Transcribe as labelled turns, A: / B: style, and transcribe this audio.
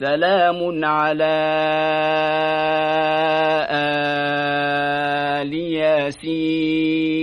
A: سلام على آل ياسين.